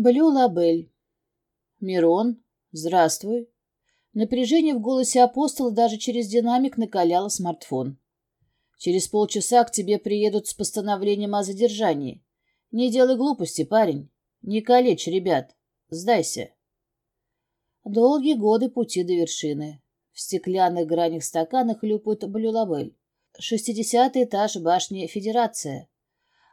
Блю Лабель. Мирон, здравствуй. Напряжение в голосе апостола даже через динамик накаляло смартфон. Через полчаса к тебе приедут с постановлением о задержании. Не делай глупости, парень. Не калечь ребят. Сдайся. Долгие годы пути до вершины. В стеклянных гранях стакана хлюпают блюлабель. Шестидесятый этаж башни Федерация.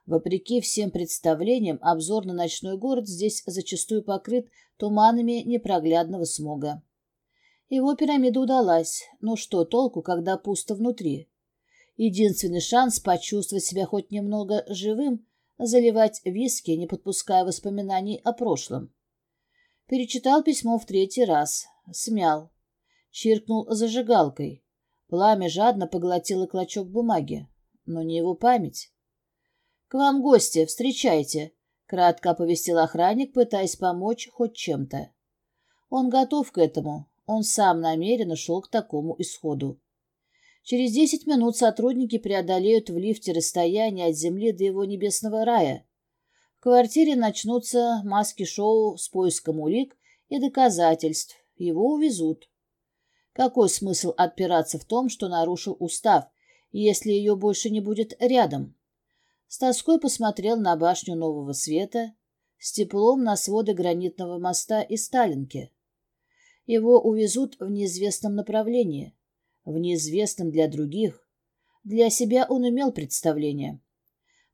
Вопреки всем представлениям, обзор на ночной город здесь зачастую покрыт туманами непроглядного смога. Его пирамида удалась, но что толку, когда пусто внутри? Единственный шанс почувствовать себя хоть немного живым — заливать виски, не подпуская воспоминаний о прошлом. Перечитал письмо в третий раз, смял, чиркнул зажигалкой. Пламя жадно поглотило клочок бумаги, но не его память. — К вам гости, встречайте, — кратко оповестил охранник, пытаясь помочь хоть чем-то. Он готов к этому, он сам намеренно шел к такому исходу. Через десять минут сотрудники преодолеют в лифте расстояние от земли до его небесного рая. В квартире начнутся маски-шоу с поиском улик и доказательств. Его увезут. Какой смысл отпираться в том, что нарушил устав, если ее больше не будет рядом? С тоской посмотрел на башню нового света, с теплом на своды гранитного моста и Сталинки. Его увезут в неизвестном направлении, в неизвестном для других. Для себя он имел представление.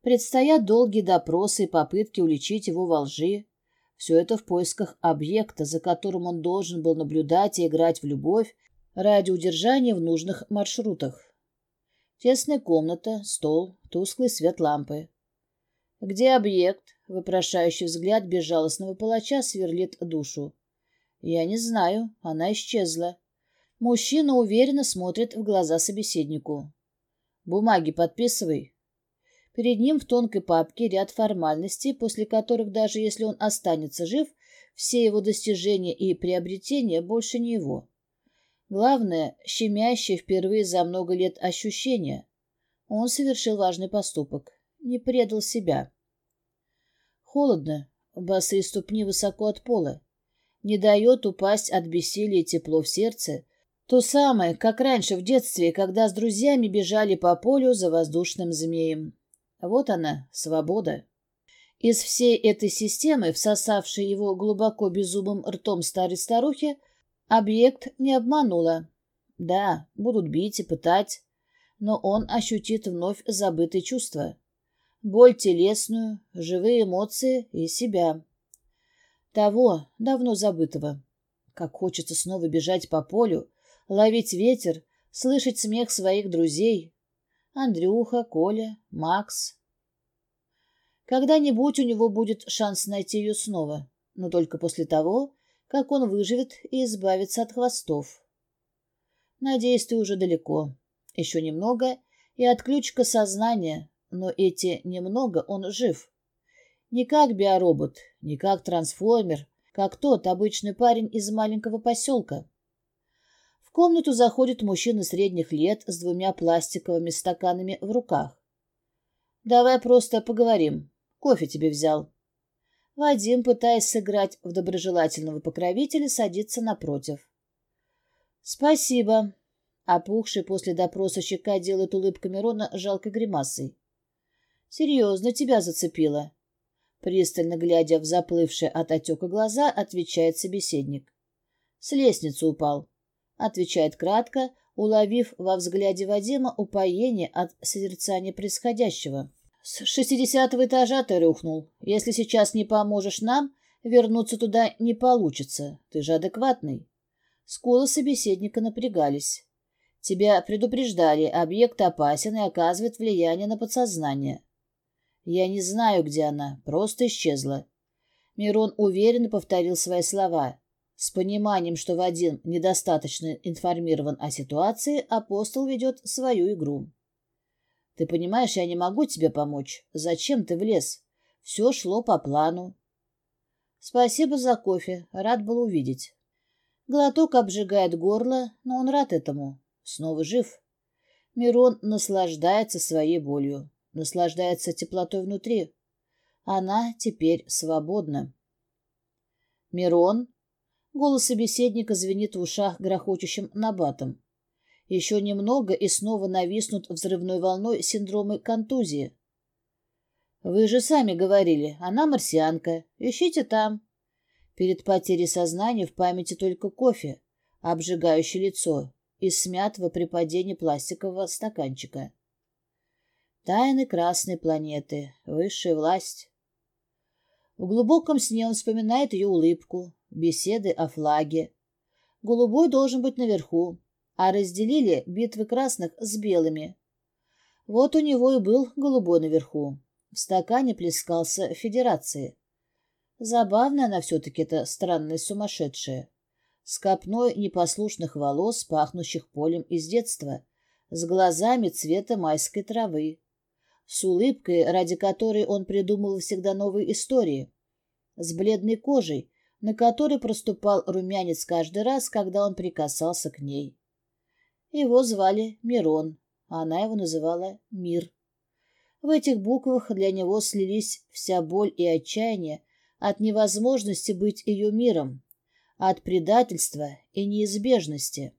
Предстоят долгие допросы и попытки уличить его во лжи. Все это в поисках объекта, за которым он должен был наблюдать и играть в любовь ради удержания в нужных маршрутах. Тесная комната, стол, тусклый свет лампы. «Где объект?» — вопрошающий взгляд безжалостного палача сверлит душу. «Я не знаю. Она исчезла». Мужчина уверенно смотрит в глаза собеседнику. «Бумаги подписывай». Перед ним в тонкой папке ряд формальностей, после которых, даже если он останется жив, все его достижения и приобретения больше не его. Главное, щемящее впервые за много лет ощущение. Он совершил важный поступок. Не предал себя. Холодно. Босые ступни высоко от пола. Не дает упасть от бессилия тепло в сердце. То самое, как раньше в детстве, когда с друзьями бежали по полю за воздушным змеем. Вот она, свобода. Из всей этой системы, всосавшей его глубоко беззубым ртом старой старухи, Объект не обманула. Да, будут бить и пытать, но он ощутит вновь забытые чувства. Боль телесную, живые эмоции и себя. Того, давно забытого. Как хочется снова бежать по полю, ловить ветер, слышать смех своих друзей. Андрюха, Коля, Макс. Когда-нибудь у него будет шанс найти ее снова, но только после того, как он выживет и избавится от хвостов. Надеюсь, ты уже далеко. Еще немного, и отключка сознания, но эти немного он жив. Не как биоробот, не как трансформер, как тот обычный парень из маленького поселка. В комнату заходит мужчина средних лет с двумя пластиковыми стаканами в руках. «Давай просто поговорим. Кофе тебе взял». Вадим, пытаясь сыграть в доброжелательного покровителя, садится напротив. «Спасибо». Опухший после допроса щека делает улыбка Мирона жалкой гримасой. «Серьезно тебя зацепило?» Пристально глядя в заплывшие от отека глаза, отвечает собеседник. «С лестницы упал», — отвечает кратко, уловив во взгляде Вадима упоение от созерцания происходящего. С шестидесятого этажа ты рухнул. Если сейчас не поможешь нам, вернуться туда не получится. Ты же адекватный. Скулы собеседника напрягались. Тебя предупреждали, объект опасен и оказывает влияние на подсознание. Я не знаю, где она, просто исчезла. Мирон уверенно повторил свои слова. С пониманием, что Вадим недостаточно информирован о ситуации, апостол ведет свою игру. Ты понимаешь, я не могу тебе помочь. Зачем ты влез? Все шло по плану. Спасибо за кофе. Рад был увидеть. Глоток обжигает горло, но он рад этому. Снова жив. Мирон наслаждается своей болью, наслаждается теплотой внутри. Она теперь свободна. Мирон? Голос собеседника звенит в ушах грохочущим набатом. Еще немного и снова нависнут взрывной волной синдромы контузии. Вы же сами говорили, она марсианка. Ищите там. Перед потерей сознания в памяти только кофе, обжигающий лицо, и смятого при падении пластикового стаканчика. Тайны Красной планеты, высшая власть. В глубоком сне он вспоминает ее улыбку, беседы о флаге. Голубой должен быть наверху, а разделили битвы красных с белыми. Вот у него и был голубой наверху. В стакане плескался Федерации. Забавная она все-таки эта странная сумасшедшая. С копной непослушных волос, пахнущих полем из детства, с глазами цвета майской травы, с улыбкой, ради которой он придумывал всегда новые истории, с бледной кожей, на которой проступал румянец каждый раз, когда он прикасался к ней. Его звали Мирон, а она его называла Мир. В этих буквах для него слились вся боль и отчаяние от невозможности быть ее миром, от предательства и неизбежности.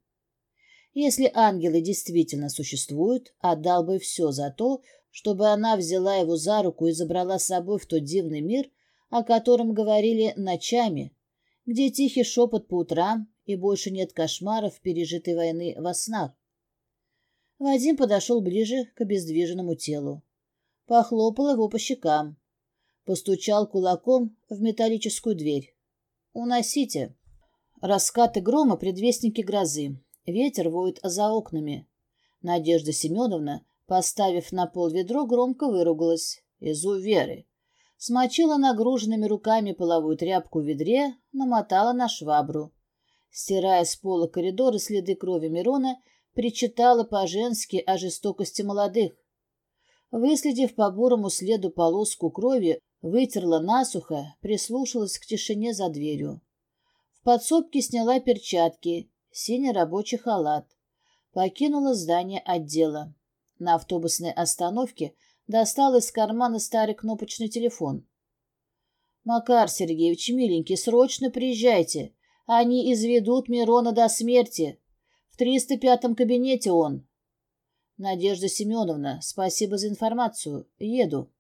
Если ангелы действительно существуют, отдал бы все за то, чтобы она взяла его за руку и забрала с собой в тот дивный мир, о котором говорили ночами, где тихий шепот по утрам и больше нет кошмаров пережитой войны во снах. Вадим подошел ближе к обездвиженному телу. Похлопал его по щекам. Постучал кулаком в металлическую дверь. «Уносите!» Раскаты грома — предвестники грозы. Ветер воет за окнами. Надежда Семеновна, поставив на пол ведро, громко выругалась. Изу Веры. Смочила нагруженными руками половую тряпку в ведре, намотала на швабру. Стирая с пола коридора следы крови Мирона, причитала по-женски о жестокости молодых. Выследив по бурому следу полоску крови, вытерла насухо, прислушалась к тишине за дверью. В подсобке сняла перчатки, синий рабочий халат. Покинула здание отдела. На автобусной остановке достал из кармана старый кнопочный телефон. «Макар Сергеевич, миленький, срочно приезжайте. Они изведут Мирона до смерти. В 305-м кабинете он». «Надежда Семеновна, спасибо за информацию. Еду».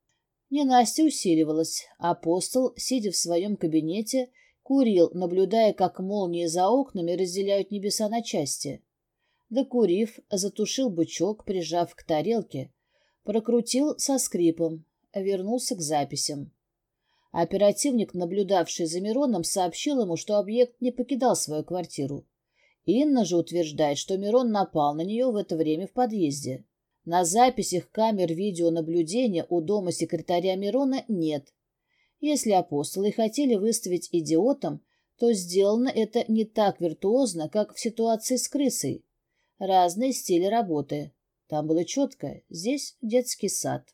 Ненастья усиливалась. Апостол, сидя в своем кабинете, курил, наблюдая, как молнии за окнами разделяют небеса на части. Докурив, затушил бычок, прижав к тарелке, прокрутил со скрипом, вернулся к записям. Оперативник, наблюдавший за Мироном, сообщил ему, что объект не покидал свою квартиру. Инна же утверждает, что Мирон напал на нее в это время в подъезде. На записях камер видеонаблюдения у дома секретаря Мирона нет. Если апостолы хотели выставить идиотом, то сделано это не так виртуозно, как в ситуации с крысой. Разные стили работы. Там было четко, здесь детский сад.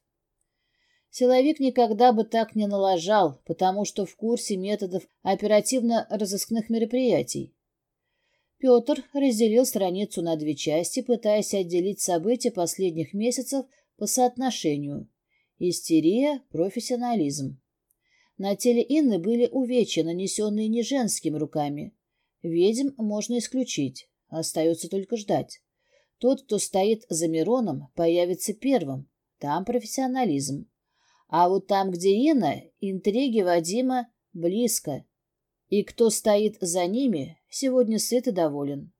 Силовик никогда бы так не налажал, потому что в курсе методов оперативно-розыскных мероприятий. Петр разделил страницу на две части, пытаясь отделить события последних месяцев по соотношению. Истерия, профессионализм. На теле Инны были увечья, нанесенные не женскими руками. Ведьм можно исключить, остается только ждать. Тот, кто стоит за Мироном, появится первым. Там профессионализм. А вот там, где Инна, интриги Вадима близко. И кто стоит за ними, сегодня сыт и доволен.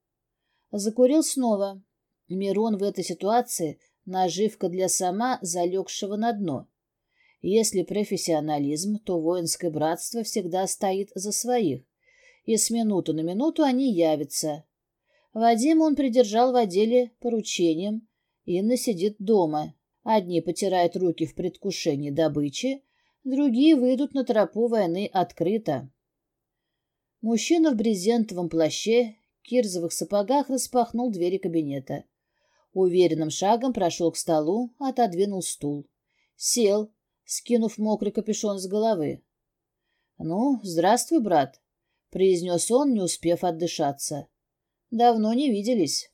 Закурил снова. Мирон в этой ситуации — наживка для сама, залегшего на дно. Если профессионализм, то воинское братство всегда стоит за своих, и с минуту на минуту они явятся. Вадима он придержал в отделе поручением, Инна сидит дома. Одни потирают руки в предвкушении добычи, другие выйдут на тропу войны открыто. Мужчина в брезентовом плаще, кирзовых сапогах распахнул двери кабинета. Уверенным шагом прошел к столу, отодвинул стул. Сел, скинув мокрый капюшон с головы. — Ну, здравствуй, брат, — произнес он, не успев отдышаться. — Давно не виделись.